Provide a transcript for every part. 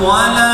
ولا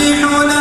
يسبحون